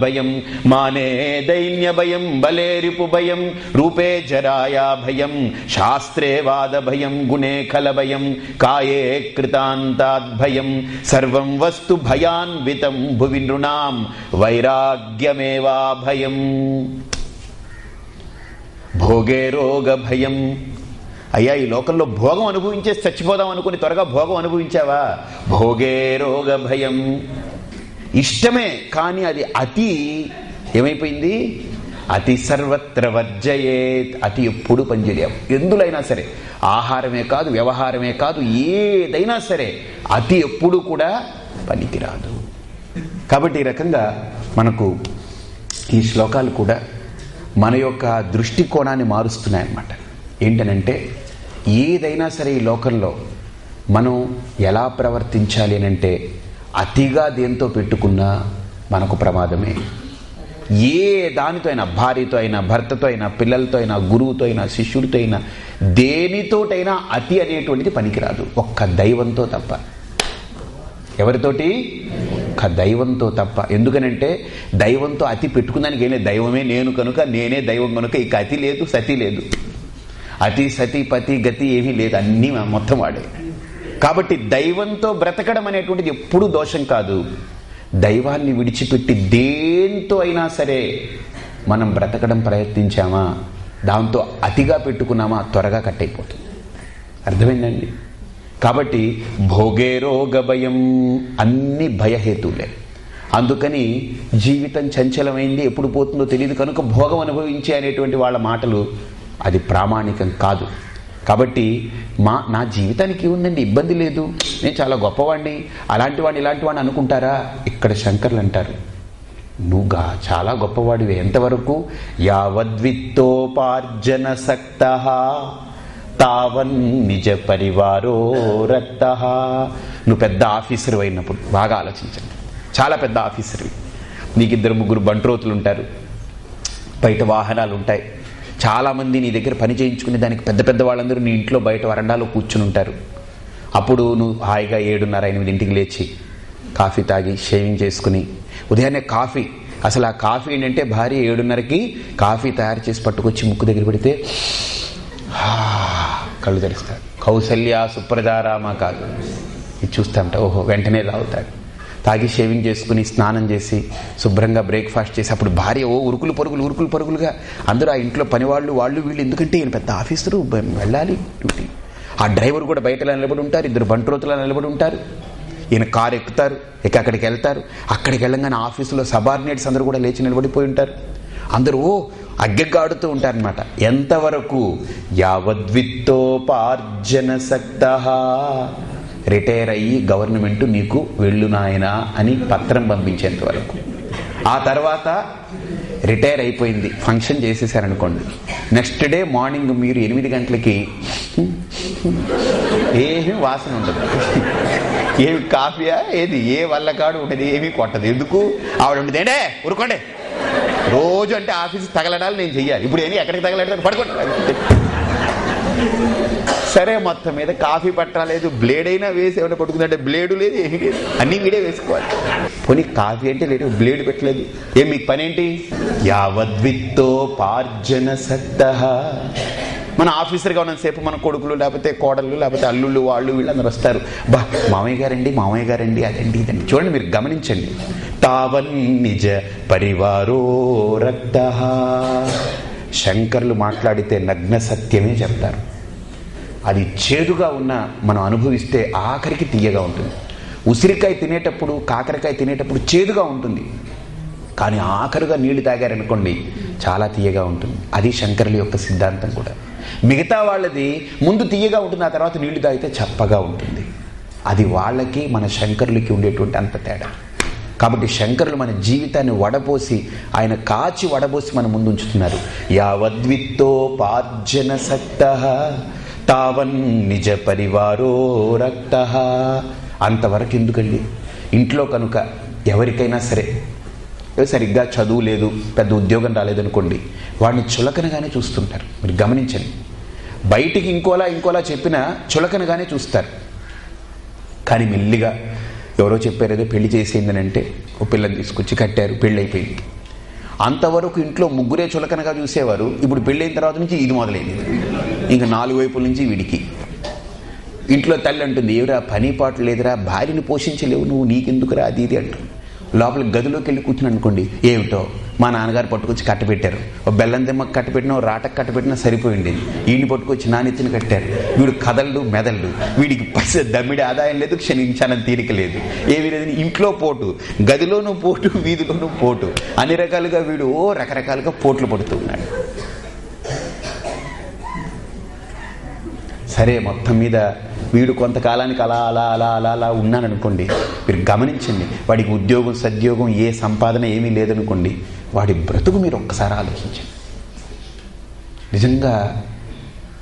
భయం మానే దైన్య భయం బలేరిపు భయం రూపే జరాయా భయం శాస్త్రే వాద భయం గుణే కల భయం కాయే కృతాంతాద్భయం. సర్వం వస్తు భయాన్వితం భువి నృణాం వైరాగ్యమేవా భయం భోగే రోగ భయం. అయ్యా ఈ లోకంలో భోగం అనుభవించేసి చచ్చిపోదాం అనుకుని త్వరగా భోగం అనుభవించావా? భోగే రోగ భయం. ఇష్టమే కానీ అది అతి ఏమైపోయింది? అతి సర్వత్ర వర్జయేత్. అతి ఎప్పుడు పనిచేయం ఎందులైనా సరే ఆహారమే కాదు వ్యవహారమే కాదు ఏదైనా సరే అతి ఎప్పుడు కూడా పనికిరాదు. కాబట్టి ఈ రకంగా మనకు ఈ శ్లోకాలు కూడా మన యొక్క దృష్టికోణాన్ని మారుస్తున్నాయన్నమాట. ఏంటనంటే ఏదైనా సరే ఈ లోకంలో మనం ఎలా ప్రవర్తించాలి అని అంటే అతిగా దేంతో పెట్టుకున్నా మనకు ప్రమాదమే. ఏ దానితో అయినా భార్యతో అయినా భర్తతో అయినా పిల్లలతో అయినా గురువుతో అయినా శిష్యుడితో అయినా దేనితోటైనా అతి అనేటువంటిది పనికిరాదు. ఒక్క దైవంతో తప్ప. ఎవరితోటి? ఒక్క దైవంతో తప్ప. ఎందుకనంటే దైవంతో అతి పెట్టుకున్నానికి ఏం లేదు. దైవమే నేను కనుక నేనే దైవం కనుక ఇక అతి లేదు సతి లేదు. అతి సతి పతి గతి ఏమీ లేదు. అన్నీ మొత్తం వాడే. కాబట్టి దైవంతో బ్రతకడం అనేటువంటిది ఎప్పుడూ దోషం కాదు. దైవాన్ని విడిచిపెట్టి దేంతో అయినా సరే మనం బ్రతకడం ప్రయత్నించామా? దాంతో అతిగా పెట్టుకున్నామా? త్వరగా కట్టయిపోతుంది. అర్థమైందండి? కాబట్టి భోగే రోగ భయం అన్ని భయహేతువులే. అందుకని జీవితం చంచలమైంది ఎప్పుడు పోతుందో తెలియదు కనుక భోగం అనుభవించే అనేటువంటి వాళ్ళ మాటలు అది ప్రామాణికం కాదు. కాబట్టి మా నా జీవితానికి ఉందండి ఇబ్బంది లేదు. నేను చాలా గొప్పవాడిని అలాంటి వాడిని ఇలాంటి వాడిని అనుకుంటారా? ఇక్కడ శంకర్లు అంటారు నువ్వుగా చాలా గొప్పవాడివి. ఎంతవరకు? యావద్విత్తోపార్జన సక్త తావన్ నిజ పరివారో రక్త. నువ్వు పెద్ద ఆఫీసర్ అయినప్పుడు బాగా ఆలోచించండి. చాలా పెద్ద ఆఫీసర్వి. నీకు ఇద్దరు ముగ్గురు బంట్రోతులు ఉంటారు బయట వాహనాలు ఉంటాయి చాలామంది నీ దగ్గర పని చేయించుకునే దానికి పెద్ద పెద్ద వాళ్ళందరూ నీ ఇంట్లో బయట వరండాలో కూర్చుని ఉంటారు. అప్పుడు నువ్వు హాయిగా ఏడున్నర ఎనిమిదింటికి లేచి కాఫీ తాగి షేవింగ్ చేసుకుని ఉదయాన్నే కాఫీ. అసలు ఆ కాఫీ ఏంటంటే భార్య ఏడున్నరకి కాఫీ తయారు చేసి పట్టుకొచ్చి ముక్కు దగ్గర పెడితే కళ్ళు తెరుస్తాడు కౌసల్య సుప్రదారామ కాదు. ఇది చూస్తామంట ఓహో వెంటనే తాగుతాడు తాగి షేవింగ్ చేసుకుని స్నానం చేసి శుభ్రంగా బ్రేక్ఫాస్ట్ చేసి అప్పుడు భార్య ఓ ఉరుకులు పరుగులు ఉరుకులు పరుగులుగా అందరూ ఆ ఇంట్లో పనివాళ్ళు వాళ్ళు వీళ్ళు ఎందుకంటే ఈయన పెద్ద ఆఫీసరు వెళ్ళాలి డ్యూటీ. ఆ డ్రైవర్ కూడా బయట నిలబడి ఉంటారు ఇద్దరు బంట్రోతులా నిలబడి ఉంటారు. ఈయన కారు ఎక్కుతారు ఇక అక్కడికి వెళ్తారు. అక్కడికి వెళ్ళంగానే ఆఫీసులో సబార్డినేట్స్ అందరూ కూడా లేచి నిలబడిపోయి ఉంటారు. అందరూ ఓ అగ్గెగ్గాడుతూ ఉంటారనమాట ఎంతవరకు యావద్విత్తోపార్జన సక్త రిటైర్ అయ్యి గవర్నమెంట్ నీకు వెళ్ళు నాయనా అని పత్రం పంపించేంత వరకు. ఆ తర్వాత రిటైర్ అయిపోయింది. ఫంక్షన్ చేసేసారనుకోండి. నెక్స్ట్ డే మార్నింగ్ మీరు ఎనిమిది గంటలకి ఏమి వాసన ఉండదు. ఏమి కాఫీయా? ఏది? ఏ వల్ల కాడు ఉండదు? ఏమీ కొట్టదు. ఎందుకు? ఆవిడ ఉండదు ఏంటే? ఊరుకోండి. రోజు అంటే ఆఫీస్ తగలడాలి నేను చెయ్యాలి. ఇప్పుడు ఏమి? ఎక్కడికి తగలడాలి? పడుకోండి. సరే మొత్తం మీద కాఫీ పట్టలేదు బ్లేడ్ అయినా వేసి ఏమైనా పట్టుకుందంటే బ్లేడు లేదు ఏమీ లేదు. అన్నీ వీడే వేసుకోవాలి. పోనీ కాఫీ అంటే లేదు బ్లేడ్ పెట్టలేదు. ఏం మీకు పని ఏంటి యావద్విత్తో పార్జన సక్త మన ఆఫీసర్గా ఉన్నంతసేపు మన కొడుకులు లేకపోతే కోడళ్ళు లేకపోతే అల్లుళ్ళు వాళ్ళు వీళ్ళందరూ వస్తారు. బా మామయ్య గారండి మామయ్య గారండి అదండి ఇదండి. చూడండి మీరు గమనించండి. తావన్ నిజ పరివారో రక్త. శంకర్లు మాట్లాడితే నగ్న సత్యమే చెప్తారు. అది చేదుగా ఉన్న మనం అనుభవిస్తే ఆఖరికి తీయగా ఉంటుంది. ఉసిరికాయ తినేటప్పుడు కాకరకాయ తినేటప్పుడు చేదుగా ఉంటుంది. కానీ ఆఖరుగా నీళ్ళు తాగారనుకోండి చాలా తీయగా ఉంటుంది. అది శంకరుల యొక్క సిద్ధాంతం కూడా. మిగతా వాళ్ళది ముందు తీయగా ఉంటుంది ఆ తర్వాత నీళ్ళు తాగితే చప్పగా ఉంటుంది. అది వాళ్ళకి మన శంకరులకి ఉండేటువంటి అంత తేడా. కాబట్టి శంకరులు మన జీవితాన్ని వడపోసి ఆయన కాచి వడపోసి మన ముందు ఉంచుతున్నారు యావద్విత్తో పార్జన సక్త తావన్ నిజ పరివారో రక్త. అంతవరకు ఎందుకండి? ఇంట్లో కనుక ఎవరికైనా సరే సరిగ్గా చదువు లేదు పెద్ద ఉద్యోగం రాలేదనుకోండి వాడిని చులకనగానే చూస్తుంటారు. మీరు గమనించండి. బయటికి ఇంకోలా ఇంకోలా చెప్పినా చులకనగానే చూస్తారు. కానీ మెల్లిగా ఎవరో చెప్పారు ఏదో పెళ్ళి చేసేయందని అంటే ఓ పిల్లని తీసుకొచ్చి కట్టారు పెళ్ళి అయిపోయింది అంతవరకు ఇంట్లో ముగ్గురే చులకనగా చూసేవారు. ఇప్పుడు పెళ్ళైన తర్వాత నుంచి ఇది మొదలైంది. ఇంకా నాలుగు వైపుల నుంచి వీడికి. ఇంట్లో తల్లి అంటుంది ఏవిరా పని పాటు లేదురా భార్యని పోషించలేవు నువ్వు నీకెందుకురా అది ఇది అంటుంది. లోపల గదిలోకి వెళ్ళి కూర్చుని అనుకోండి ఏమిటో? మా నాన్నగారు పట్టుకొచ్చి కట్టబెట్టారు. ఓ బెల్లం దిమ్మకు కట్టబెట్టినా ఓ రాటకు కట్టబెట్టినా సరిపోయింది. ఈయన పట్టుకొచ్చి నానెత్తిని కట్టారు. వీడు కదళ్ళు మెదళ్ళు వీడికి పైస దమ్మిడి ఆదాయం లేదు క్షణించాలని తీరిక లేదు. ఏమి లేదు ఇంట్లో పోటు గదిలోనూ పోటు వీధిలోనూ పోటు. అన్ని రకాలుగా వీడు ఓ రకరకాలుగా పోట్లు పడుతూ ఉన్నాడు. సరే మొత్తం మీద వీడు కొంతకాలానికి అలా అలా అలా అలా అలా ఉన్నాననుకోండి మీరు గమనించండి వాడికి ఉద్యోగం సద్యోగం ఏ సంపాదన ఏమీ లేదనుకోండి వాడి బ్రతుకు మీరు ఒక్కసారి ఆలోచించండి. నిజంగా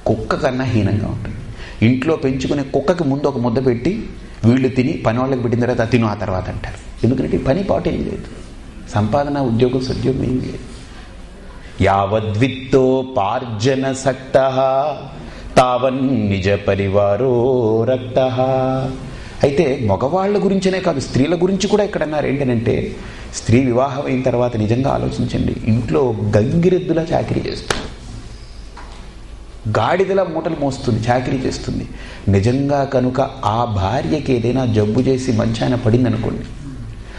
కుక్క కన్నా హీనంగా ఉంటుంది. ఇంట్లో పెంచుకునే కుక్కకి ముందు ఒక ముద్ద పెట్టి వీళ్ళు తిని పని వాళ్ళకి పెట్టిన తర్వాత తిను ఆ తర్వాత అంటారు. ఎందుకంటే పని పాటు ఏం లేదు. సంపాదన ఉద్యోగం సద్యోగం ఏం లేదు. యావద్విత్తో పార్జన సక్త తావన్ నిజ పరివారో రక్త. అయితే మగవాళ్ళ గురించినే కాదు స్త్రీల గురించి కూడా ఇక్కడ అన్నారు ఏంటంటే స్త్రీ వివాహం అయిన తర్వాత నిజంగా ఆలోచించండి ఇంట్లో గంగిరెద్దులా చాకరీ చేస్తుంది. గాడిదల మూటలు మోస్తుంది చాకరీ చేస్తుంది. నిజంగా కనుక ఆ భార్యకి ఏదైనా జబ్బు చేసి మంచాన పడింది అనుకోండి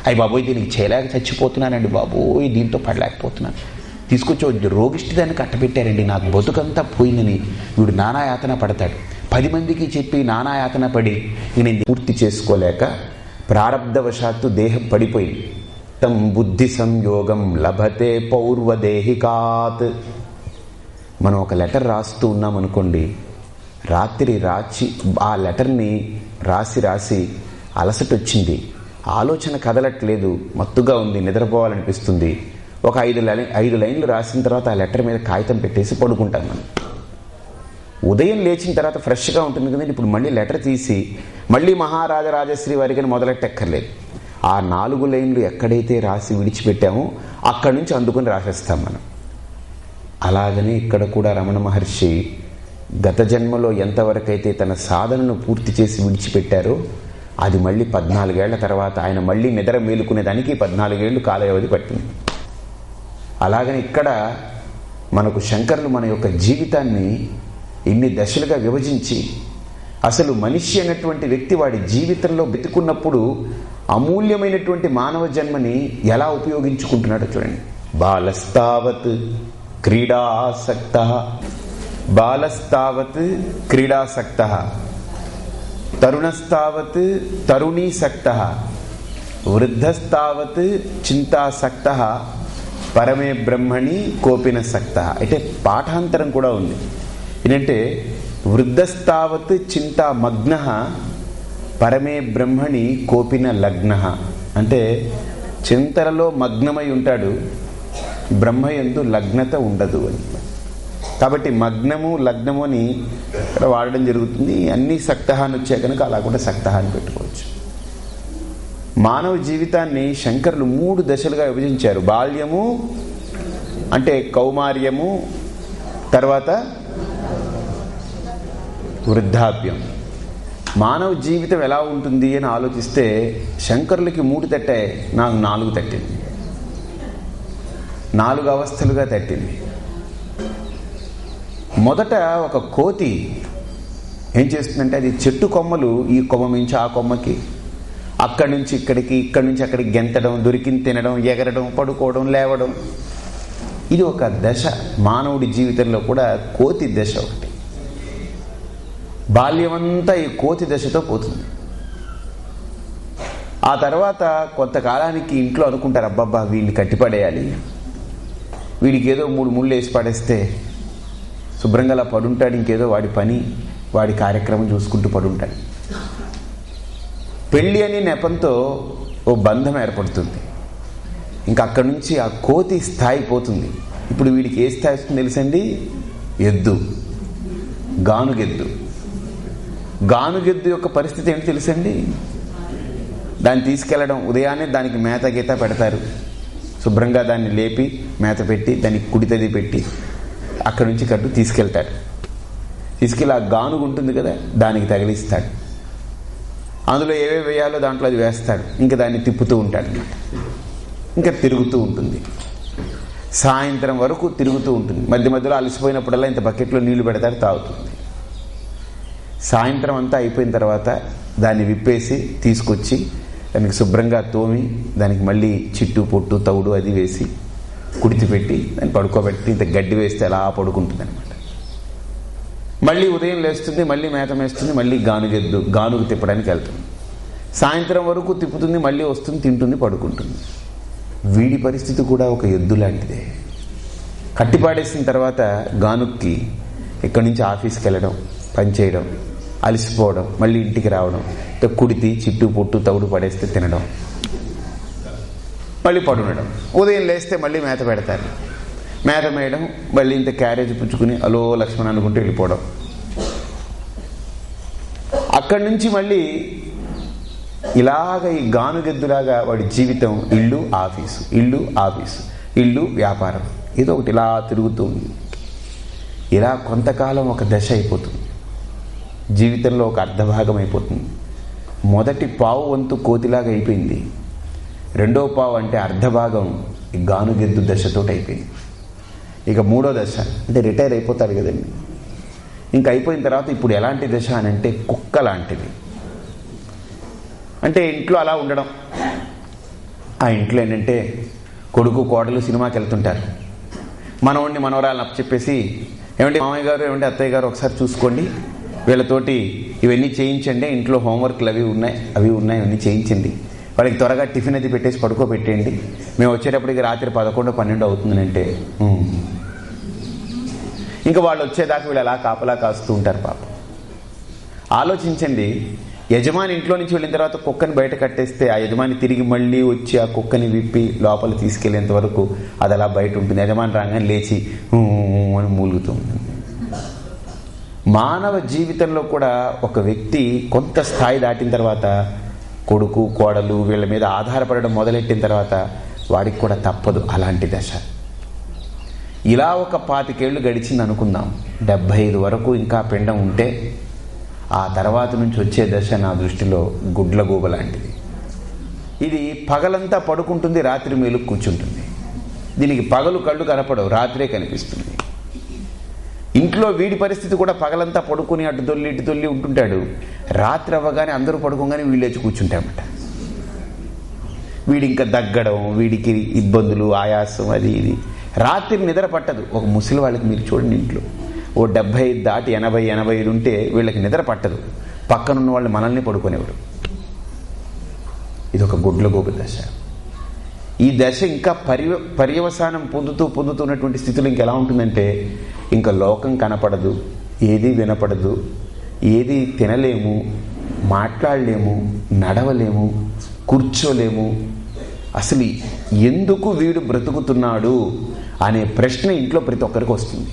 అయ్యి బాబోయ్ దీనికి చేయలేక చచ్చిపోతున్నానండి బాబోయ్ దీంతో పడలేకపోతున్నాను. తీసుకొచ్చి రోగిష్టి దాన్ని కట్టబెట్టారండి. నాకు బతుకంతా పోయిందని వీడు నానాయాతన పడతాడు. పది మందికి చెప్పి నానాయాతన పడి ఇక నేను పూర్తి చేసుకోలేక ప్రారంధవశాత్తు దేహం పడిపోయింది. తం బుద్ధి సంయోగం లభతే పౌర్వదేహికాత్. మనం ఒక లెటర్ రాస్తూ ఉన్నాం అనుకోండి రాత్రి రాచి ఆ లెటర్ని రాసి రాసి అలసట వచ్చింది ఆలోచన కదలట్లేదు మత్తుగా ఉంది నిద్రపోవాలనిపిస్తుంది. ఒక ఐదు లైన్ ఐదు లైన్లు రాసిన తర్వాత ఆ లెటర్ మీద కాగితం పెట్టేసి పడుకుంటాం మనం. ఉదయం లేచిన తర్వాత ఫ్రెష్గా ఉంటుంది కదండి ఇప్పుడు మళ్ళీ లెటర్ తీసి మళ్ళీ మహారాజరాజశ్రీ వారికి మొదలెట్టక్కర్లేదు. ఆ నాలుగు లైన్లు ఎక్కడైతే రాసి విడిచిపెట్టామో అక్కడి నుంచి అందుకుని రాసేస్తాం మనం. అలాగనే ఇక్కడ కూడా రమణ మహర్షి గత జన్మలో ఎంతవరకైతే తన సాధనను పూర్తి చేసి విడిచిపెట్టారో అది మళ్ళీ పద్నాలుగేళ్ళ తర్వాత ఆయన మళ్ళీ నిద్ర మేలుకునేదానికి పద్నాలుగేళ్ళు కాలవ్యవధి పట్టింది. అలాగని ఇక్కడ మనకు శంకరులు మన యొక్క జీవితాన్ని ఇన్ని దశలుగా విభజించి అసలు మనిషి అనేటువంటి వ్యక్తి వాడి జీవితంలో బతికున్నప్పుడు అమూల్యమైనటువంటి మానవ జన్మని ఎలా ఉపయోగించుకుంటున్నాడో చూడండి. బాలస్తావత్ క్రీడాసక్త. బాలస్తావత్ క్రీడాసక్త. తరుణస్తావత్ తరుణీసక్త. వృద్ధస్తావత్ చింతాసక్త. పరమే బ్రహ్మణి కోపిన సక్త. అయితే పాఠాంతరం కూడా ఉంది. ఏంటంటే వృద్ధస్తావత్ చింతా మగ్న పరమే బ్రహ్మణి కోపిన లగ్న. అంటే చింతలలో మగ్నమై ఉంటాడు బ్రహ్మయందు లగ్నత ఉండదు అని. కాబట్టి మగ్నము లగ్నము అని ఇక్కడ వాడడం జరుగుతుంది. అన్నీ సక్తహాన్ని వచ్చాయి కనుక అలా కూడా సక్తహాన్ని పెట్టుకోవచ్చు. మానవ జీవితాన్ని శంకరులు మూడు దశలుగా విభజించారు. బాల్యము అంటే కౌమార్యము తర్వాత వృద్ధాప్యం. మానవ జీవితం ఎలా ఉంటుంది అని ఆలోచిస్తే శంకరులకి మూడు తట్టే నాకు నాలుగు తట్టింది. నాలుగు అవస్థలుగా తట్టింది. మొదట ఒక కోతి ఏం చేస్తుందంటే అది చెట్టు కొమ్మలు ఈ కొమ్మ నుంచి ఆ కొమ్మకి అక్కడి నుంచి ఇక్కడికి ఇక్కడి నుంచి అక్కడికి గెంతడం దొరికింది తినడం ఎగరడం పడుకోవడం లేవడం. ఇది ఒక దశ. మానవుడి జీవితంలో కూడా కోతి దశ ఒకటి. బాల్యమంతా ఈ కోతి దశతో పోతుంది. ఆ తర్వాత కొంతకాలానికి ఇంట్లో అనుకుంటారు అబ్బబ్బా వీడిని కట్టిపడేయాలి. వీడికి ఏదో మూడు ముళ్ళు వేసి పడేస్తే శుభ్రంగా అలా పడుంటాడు ఇంకేదో వాడి పని వాడి కార్యక్రమం చూసుకుంటూ పడుంటాడు. పెళ్ళి అనే నెపంతో ఓ బంధం ఏర్పడుతుంది. ఇంకా అక్కడి నుంచి ఆ కోతి స్థాయి పోతుంది. ఇప్పుడు వీడికి ఏ స్థాయి వస్తుంది తెలుసండి? ఎద్దు. గానుగెద్దు. గానుగెద్దు యొక్క పరిస్థితి ఏంటి తెలుసండి? దాన్ని తీసుకెళ్ళడం ఉదయాన్నే దానికి మేత గీత పెడతారు. శుభ్రంగా దాన్ని లేపి మేత పెట్టి దానికి కుడితది పెట్టి అక్కడి నుంచి కట్టు తీసుకెళ్తాడు తీసుకెళ్ళి ఆ గానుగు ఉంటుంది కదా దానికి తగిలిస్తాడు. అందులో ఏవే వేయాలో దాంట్లో అది వేస్తాడు. ఇంకా దాన్ని తిప్పుతూ ఉంటాడు అనమాట ఇంకా తిరుగుతూ ఉంటుంది. సాయంత్రం వరకు తిరుగుతూ ఉంటుంది. మధ్య మధ్యలో అలసిపోయినప్పుడల్లా ఇంత బకెట్లో నీళ్ళు పెడతాడు తాగుతుంది. సాయంత్రం అంతా అయిపోయిన తర్వాత దాన్ని విప్పేసి తీసుకొచ్చి దానికి శుభ్రంగా తోమి దానికి మళ్ళీ చిట్టు పొట్టు తౌడు అది వేసి కుడితిపెట్టి దాన్ని పడుకోబెట్టి ఇంత గడ్డి వేస్తే అలా పడుకుంటుంది అనమాట మళ్ళీ ఉదయం లేస్తుంది మళ్ళీ మేత వేస్తుంది మళ్ళీ గానుగెద్దు గానుగు తిప్పడానికి వెళ్తుంది. సాయంత్రం వరకు తిప్పుతుంది మళ్ళీ వస్తుంది తింటుంది పడుకుంటుంది. వీడి పరిస్థితి కూడా ఒక ఎద్దు లాంటిదే. కట్టిపాడేసిన తర్వాత గానుక్కి ఇక్కడి నుంచి ఆఫీస్కి వెళ్ళడం పనిచేయడం అలసిపోవడం మళ్ళీ ఇంటికి రావడం కుడితి చిట్టు పొట్టు తవుడు పడేస్తే తినడం మళ్ళీ పడుండడం. ఉదయం లేస్తే మళ్ళీ మేత పెడతారు. మేత మేయడం మళ్ళీ ఇంత క్యారేజ్ పుచ్చుకుని అలో లక్ష్మణ్ అనుకుంటూ వెళ్ళిపోవడం. అక్కడి నుంచి మళ్ళీ ఇలాగ ఈ గానుగెద్దులాగా వాడి జీవితం ఇల్లు ఆఫీసు ఇల్లు ఆఫీసు ఇల్లు వ్యాపారం. ఏదో ఒకటి ఇలా తిరుగుతూ ఉంది. ఇలా కొంతకాలం ఒక దశ అయిపోతుంది. జీవితంలో ఒక అర్ధభాగం అయిపోతుంది. మొదటి పావు వంతు కోతిలాగా అయిపోయింది. రెండో పావు అంటే అర్ధభాగం ఈ గానుగెద్దు దశతోటి అయిపోయింది. ఇక మూడో దశ అంటే రిటైర్ అయిపోతాడు కదండి. ఇంకా అయిపోయిన తర్వాత ఇప్పుడు ఎలాంటి దశ అని అంటే కుక్క లాంటిది. అంటే ఇంట్లో అలా ఉండడం. ఆ ఇంట్లో ఏంటంటే కొడుకు కోడలు సినిమాకి వెళ్తుంటారు. మనవాడిని మనవరాలను చెప్పేసి ఏమంటే మామయ్య గారు ఏమంటే అత్తయ్య గారు ఒకసారి చూసుకోండి. వీళ్ళతోటి ఇవన్నీ చేయించండి. ఇంట్లో హోంవర్క్లు అవి ఉన్నాయి అవి ఉన్నాయి ఇవన్నీ చేయించండి. వాళ్ళకి త్వరగా టిఫిన్ అది పెట్టేసి పడుకోబెట్టేయండి. మేము వచ్చేటప్పటికి రాత్రి పదకొండు పన్నెండు అవుతుందంటే ఇంకా వాళ్ళు వచ్చేదాకా వీళ్ళు అలా కాపలా కాస్తూ ఉంటారు పాప. ఆలోచించండి యజమాని ఇంట్లో నుంచి వెళ్ళిన తర్వాత కుక్కని బయట కట్టేస్తే ఆ యజమాని తిరిగి మళ్ళీ వచ్చి ఆ కుక్కని విప్పి లోపల తీసుకెళ్ళేంత వరకు అది అలా బయట ఉంటుంది. యజమాని రాగానే లేచి అని మూలుగుతూ ఉంటుంది. మానవ జీవితంలో కూడా ఒక వ్యక్తి కొంత స్థాయి దాటిన తర్వాత కొడుకు కోడలు వీళ్ళ మీద ఆధారపడడం మొదలెట్టిన తర్వాత వాడికి కూడా తప్పదు అలాంటి దశ. ఇలా ఒక పాతికేళ్ళు గడిచింది అనుకుందాం డెబ్బై ఐదు వరకు ఇంకా పిండం ఉంటే ఆ తర్వాత నుంచి వచ్చే దశ నా దృష్టిలో గుడ్లగూబ లాంటిది. ఇది పగలంతా పడుకుంటుంది రాత్రి మేలు కూర్చుంటుంది. దీనికి పగలు కళ్ళు కనపడవు రాత్రే కనిపిస్తుంది. ఇంట్లో వీడి పరిస్థితి కూడా పగలంతా పడుకుని అటు దొల్లి ఇటు దొల్లి ఉంటుంటాడు. రాత్రి అవ్వగానే అందరూ పడుకోగానే వీళ్ళు లేచి కూర్చుంటామట వీడి ఇంకా దగ్గడం వీడికి ఇబ్బందులు ఆయాసం అది ఇది. రాత్రి నిద్ర పట్టదు. ఒక ముసలి వాళ్ళకి మీరు చూడండి ఇంట్లో. ఓ డెబ్బై దాటి ఎనభై ఎనభై ఐదు ఉంటే వీళ్ళకి నిద్ర పట్టదు. పక్కనున్న వాళ్ళు మనల్ని పడుకునేవారు. ఇది ఒక గుడ్ల గోపు దశ. ఈ దశ ఇంకా పర్య పర్యవసానం పొందుతూ పొందుతున్నటువంటి స్థితిలో ఇంకెలా ఉంటుందంటే ఇంకా లోకం కనపడదు ఏది వినపడదు ఏది తినలేము మాట్లాడలేము నడవలేము కూర్చోలేము. అసలు ఎందుకు వీడు బ్రతుకుతున్నాడు అనే ప్రశ్న ఇంట్లో ప్రతి ఒక్కరికి వస్తుంది.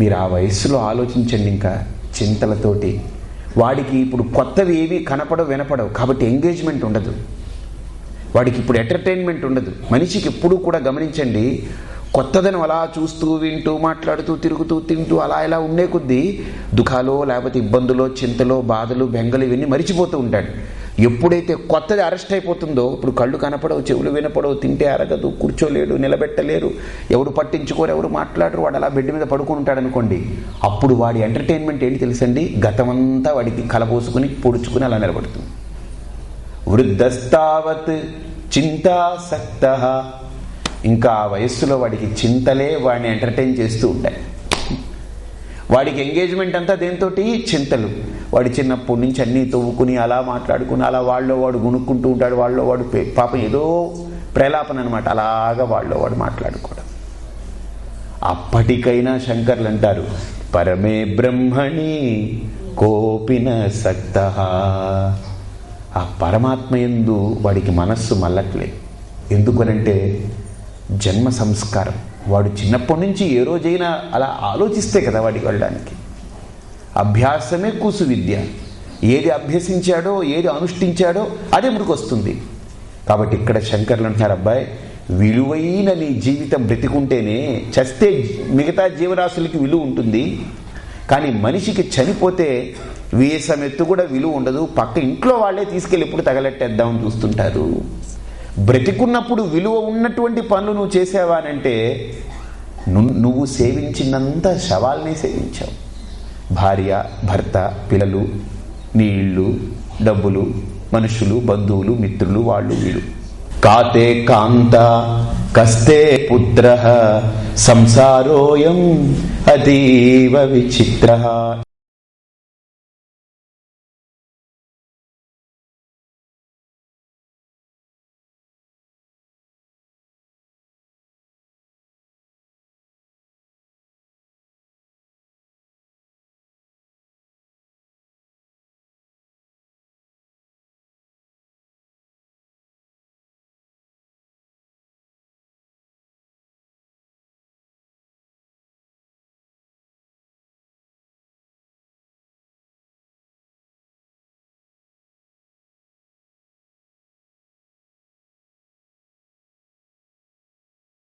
మీరు ఆ వయస్సులో ఆలోచించండి ఇంకా చింతలతోటి. వాడికి ఇప్పుడు కొత్తవి ఏవి కనపడవు వినపడవు. కాబట్టి ఎంగేజ్మెంట్ ఉండదు. వాడికి ఇప్పుడు ఎంటర్టైన్మెంట్ ఉండదు. మనిషికి ఎప్పుడూ కూడా గమనించండి కొత్తదనం అలా చూస్తూ వింటూ మాట్లాడుతూ తిరుగుతూ తింటూ అలా ఇలా ఉండే కొద్దీ దుఃఖాలో లేకపోతే ఇబ్బందులో చింతలో బాధలు బెంగలు ఇవన్నీ మరిచిపోతూ ఉంటాడు. ఎప్పుడైతే కొత్తది అరెస్ట్ అయిపోతుందో ఇప్పుడు కళ్ళు కనపడవు చెవులు వినపడవు తింటే అరగదు కూర్చోలేడు నిలబెట్టలేరు ఎవడు పట్టించుకోరు ఎవరు మాట్లాడరు వాడు అలా బెడ్ మీద పడుకుని ఉంటాడు అనుకోండి అప్పుడు వాడి ఎంటర్టైన్మెంట్ ఏంటి తెలుసండి? గతమంతా వాడికి కలబోసుకుని పొడుచుకుని అలా నిలబడుతుంది. వృద్ధస్తావత్ చింతాసక్త. ఇంకా ఆ వయస్సులో వాడికి చింతలే వాడిని ఎంటర్టైన్ చేస్తూ ఉంటాయి. వాడికి ఎంగేజ్మెంట్ అంతా దేంతోటి చింతలు. వాడి చిన్నప్పటి నుంచి అన్నీ తవ్వుకుని అలా మాట్లాడుకుని అలా వాళ్ళలో వాడు గుణుక్కుంటూ ఉంటాడు వాళ్ళలో వాడు పే- పాపం ఏదో ప్రలాపన అనమాట అలాగా వాళ్ళలో వాడు మాట్లాడుకోవడం. అప్పటికైనా శంకర్లు అంటారు పరమే బ్రహ్మణి కోపిన సక్త. ఆ పరమాత్మ ఎందు వాడికి మనస్సు మల్లట్లేదు ఎందుకనంటే జన్మ సంస్కారం. వాడు చిన్నప్పటి నుంచి ఏ రోజైనా అలా ఆలోచిస్తే కదా వాడికి వెళ్ళడానికి. అభ్యాసమే కూసు విద్య. ఏది అభ్యసించాడో ఏది అనుష్ఠించాడో అదే మనకు వస్తుంది కాబట్టి ఇక్కడ శంకర్లు అంటున్నారు అబ్బాయి విలువైన నీ జీవితం బ్రతికుంటేనే చస్తే మిగతా జీవరాశులకి విలువ ఉంటుంది. కానీ మనిషికి చనిపోతే వేసమెత్తు కూడా విలువ ఉండదు. పక్క ఇంట్లో వాళ్ళే తీసుకెళ్ళి ఎప్పుడు తగలెట్టేద్దామని చూస్తుంటారు. బ్రతికున్నప్పుడు విలువ ఉన్నటువంటి పనులు నువ్వు చేసావానంటే నువ్వు సేవించినంత శవాల్ని సేవించావు. భార్య భర్త పిల్లలు నీళ్ళు డబ్బులు మనుషులు బంధువులు మిత్రులు వాళ్ళు వీళ్ళు. కాతే కాంత కస్తే పుత్ర సంసారోయం అతీవ విచిత్ర.